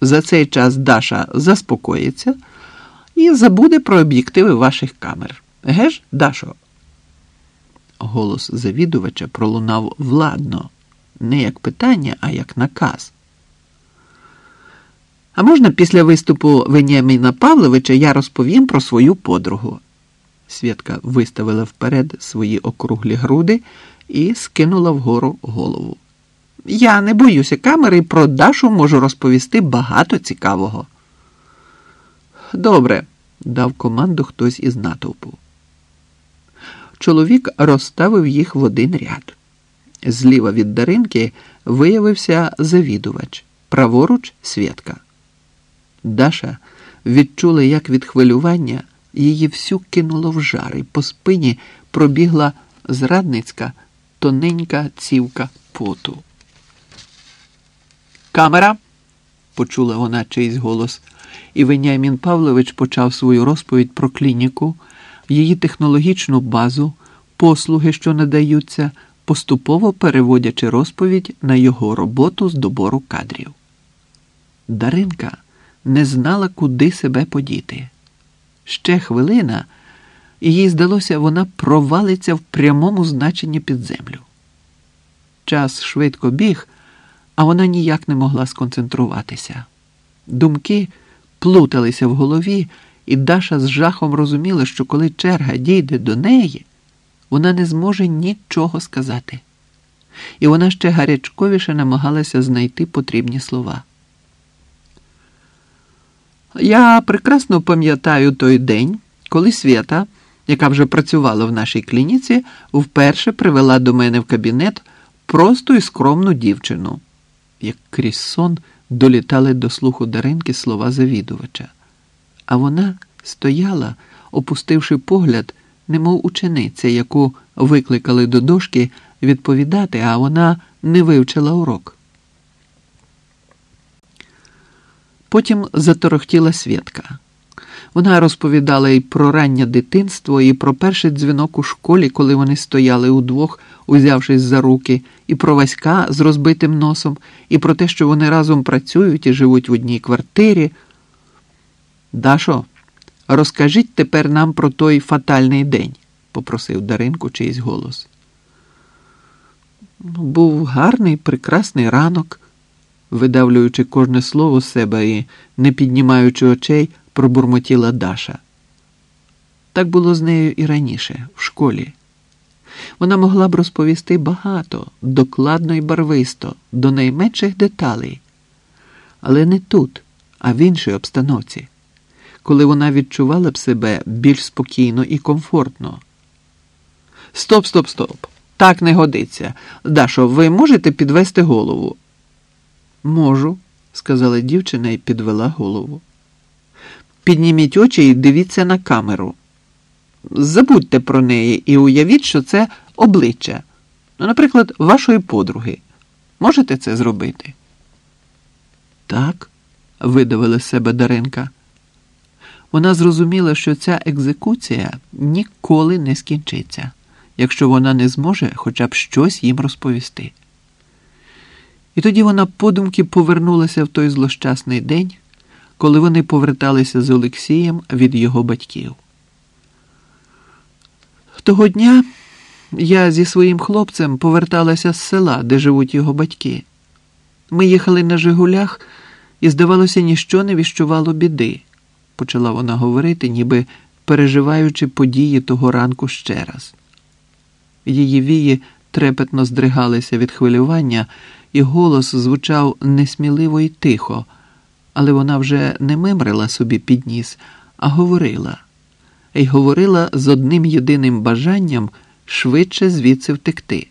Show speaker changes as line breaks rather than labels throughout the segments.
За цей час Даша заспокоїться і забуде про об'єктиви ваших камер. Геш, Дашо? Голос завідувача пролунав владно, не як питання, а як наказ. А можна після виступу Веніаміна Павловича я розповім про свою подругу? Святка виставила вперед свої округлі груди і скинула вгору голову. Я не боюся камери і про Дашу можу розповісти багато цікавого. Добре, дав команду хтось із натовпу. Чоловік розставив їх в один ряд. Зліва від даринки виявився завідувач, праворуч святка. Даша відчула, як від хвилювання її всю кинуло в жар і по спині пробігла зрадницька тоненька цівка поту. Камера, почула вона чийсь голос, і Веніамін Павлович почав свою розповідь про клініку, її технологічну базу, послуги, що надаються, поступово переводячи розповідь на його роботу з добору кадрів. Даринка не знала, куди себе подіти. Ще хвилина, і їй здалося, вона провалиться в прямому значенні під землю. Час швидко біг, а вона ніяк не могла сконцентруватися. Думки плуталися в голові, і Даша з жахом розуміла, що коли черга дійде до неї, вона не зможе нічого сказати. І вона ще гарячковіше намагалася знайти потрібні слова. Я прекрасно пам'ятаю той день, коли Свята, яка вже працювала в нашій клініці, вперше привела до мене в кабінет просту і скромну дівчину. Як крізь сон долітали до слуху Даринки слова завідувача. А вона стояла, опустивши погляд, немов учениця, яку викликали до дошки відповідати, а вона не вивчила урок. Потім заторохтіла Свєтка. Вона розповідала і про раннє дитинство, і про перший дзвінок у школі, коли вони стояли удвох, узявшись за руки, і про Васька з розбитим носом, і про те, що вони разом працюють і живуть в одній квартирі. Дашо, розкажіть тепер нам про той фатальний день, попросив Даринку чийсь голос. «Ну, був гарний, прекрасний ранок видавлюючи кожне слово з себе і не піднімаючи очей, пробурмотіла Даша. Так було з нею і раніше, в школі. Вона могла б розповісти багато, докладно і барвисто, до найменших деталей, але не тут, а в іншій обстановці, коли вона відчувала б себе більш спокійно і комфортно. Стоп, стоп, стоп. Так не годиться. Дашо, ви можете підвести голову? Можу, сказала дівчина і підвела голову. Підніміть очі і дивіться на камеру. Забудьте про неї і уявіть, що це обличчя, ну, наприклад, вашої подруги. Можете це зробити? Так, видавила себе Даренка. Вона зрозуміла, що ця екзекуція ніколи не скінчиться, якщо вона не зможе хоча б щось їм розповісти. І тоді вона подумки повернулася в той злощасний день, коли вони поверталися з Олексієм від його батьків. Того дня я зі своїм хлопцем поверталася з села, де живуть його батьки. Ми їхали на Жигулях, і, здавалося, ніщо не віщувало біди, почала вона говорити, ніби переживаючи події того ранку ще раз. Її вії трепетно здригалися від хвилювання і голос звучав несміливо й тихо, але вона вже не мимрила собі під ніс, а говорила, І говорила з одним єдиним бажанням швидше звідси втекти.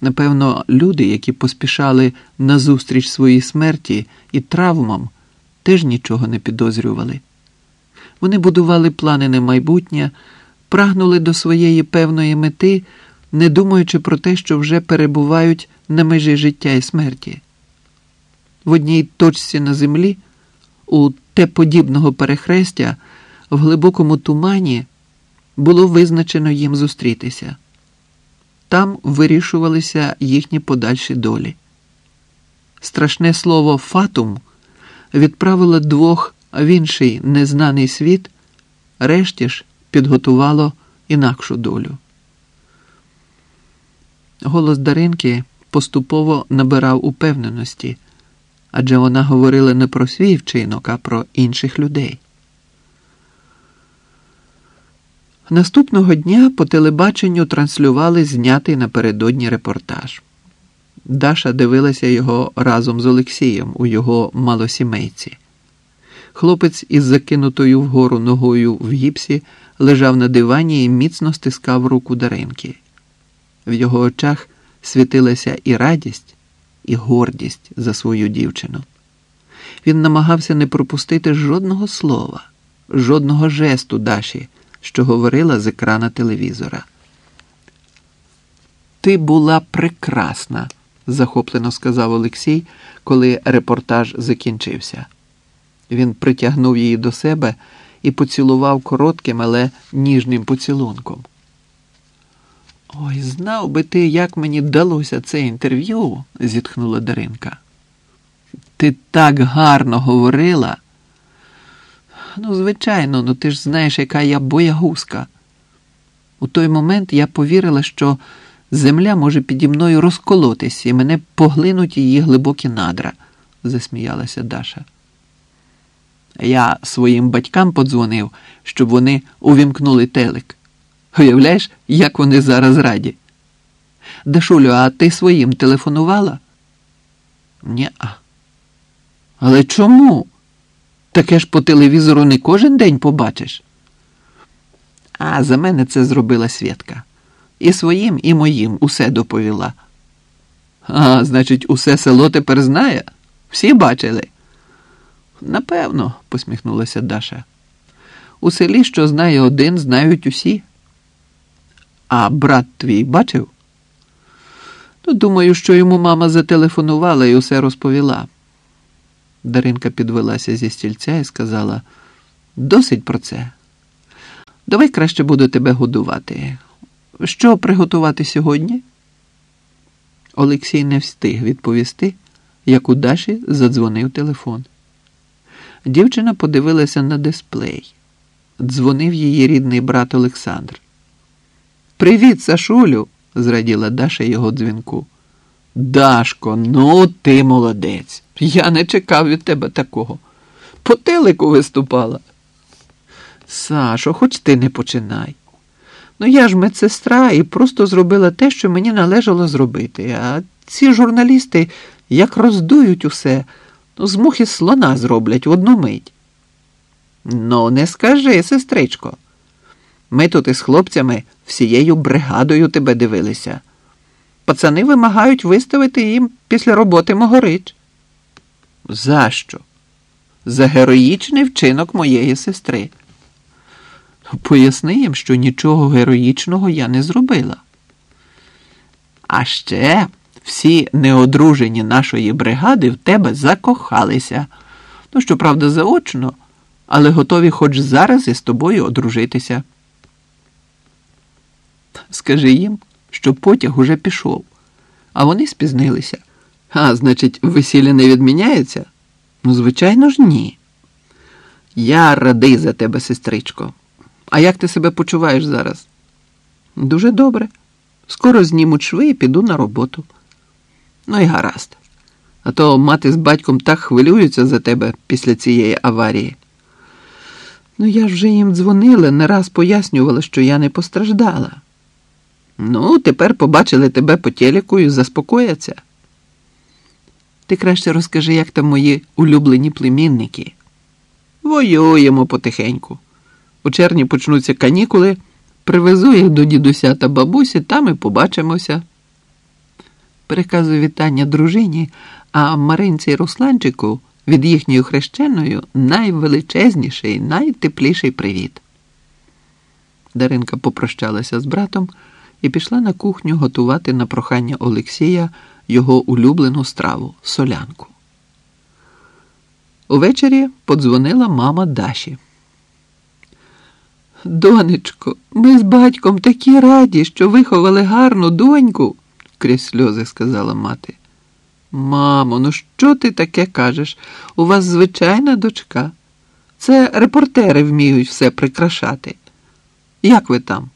Напевно, люди, які поспішали назустріч своїй смерті і травмам, теж нічого не підозрювали. Вони будували плани на майбутнє, прагнули до своєї певної мети, не думаючи про те, що вже перебувають на межі життя і смерті. В одній точці на землі, у те подібного перехрестя, в глибокому тумані було визначено їм зустрітися. Там вирішувалися їхні подальші долі. Страшне слово фатум відправила двох в інший незнаний світ, решті ж підготувало інакшу долю. Голос Даринки поступово набирав упевненості, адже вона говорила не про свій вчинок, а про інших людей. Наступного дня по телебаченню транслювали знятий напередодні репортаж. Даша дивилася його разом з Олексієм у його малосімейці. Хлопець із закинутою вгору ногою в гіпсі лежав на дивані і міцно стискав руку Даринки. В його очах світилася і радість, і гордість за свою дівчину. Він намагався не пропустити жодного слова, жодного жесту Даші, що говорила з екрана телевізора. Ти була прекрасна, захоплено сказав Олексій, коли репортаж закінчився. Він притягнув її до себе і поцілував коротким, але ніжним поцілунком. Ой, знав би ти, як мені далося це інтерв'ю, зітхнула Даринка. Ти так гарно говорила. Ну, звичайно, ну ти ж знаєш, яка я боягузка. У той момент я повірила, що земля може піді мною розколотись і мене поглинуть її глибокі надра, засміялася Даша. Я своїм батькам подзвонив, щоб вони увімкнули телек. Уявляєш, як вони зараз раді? Дашулю, а ти своїм телефонувала? Ні-а. Але чому? Таке ж по телевізору не кожен день побачиш. А за мене це зробила Свєтка. І своїм, і моїм усе доповіла. А, значить, усе село тепер знає? Всі бачили? Напевно, посміхнулася Даша. У селі, що знає один, знають усі. А брат твій бачив? Ну, думаю, що йому мама зателефонувала і усе розповіла. Даринка підвелася зі стільця і сказала: досить про це. Давай краще буду тебе годувати. Що приготувати сьогодні? Олексій не встиг відповісти, як у Даші задзвонив телефон. Дівчина подивилася на дисплей. Дзвонив її рідний брат Олександр. Привіт, Сашулю, зраділа Даша його дзвінку. Дашко, ну ти молодець. Я не чекав від тебе такого. По телеку виступала. Сашо, хоч ти не починай. Ну, я ж медсестра і просто зробила те, що мені належало зробити. А ці журналісти як роздують усе, ну, з мухи слона зроблять в одну мить. Ну, не скажи, сестричко. Ми тут із хлопцями всією бригадою тебе дивилися. Пацани вимагають виставити їм після роботи могорич. За що? За героїчний вчинок моєї сестри. Поясни їм, що нічого героїчного я не зробила. А ще всі неодружені нашої бригади в тебе закохалися. Ну, щоправда, заочно, але готові хоч зараз із тобою одружитися. Скажи їм, що потяг уже пішов, а вони спізнилися. А, значить, весілля не відміняється? Ну, звичайно ж, ні. Я радий за тебе, сестричко. А як ти себе почуваєш зараз? Дуже добре. Скоро знімуть шви і піду на роботу. Ну і гаразд. А то мати з батьком так хвилюються за тебе після цієї аварії. Ну, я вже їм дзвонила, не раз пояснювала, що я не постраждала. Ну, тепер побачили тебе по телеку і заспокояться. Ти краще розкажи, як там мої улюблені племінники. Воюємо потихеньку. У червні почнуться канікули, привезу їх до дідуся та бабусі, там і побачимося. Переказую вітання дружині, а Маринці і Русланчику від їхньою хрещеною найвеличезніший, найтепліший привіт. Даринка попрощалася з братом і пішла на кухню готувати на прохання Олексія його улюблену страву солянку. Увечері подзвонила мама Даші. Донечко, ми з батьком такі раді, що виховали гарну доньку, крізь сльози сказала мати. Мамо, ну що ти таке кажеш? У вас звичайна дочка. Це репортери вміють все прикрашати. Як ви там?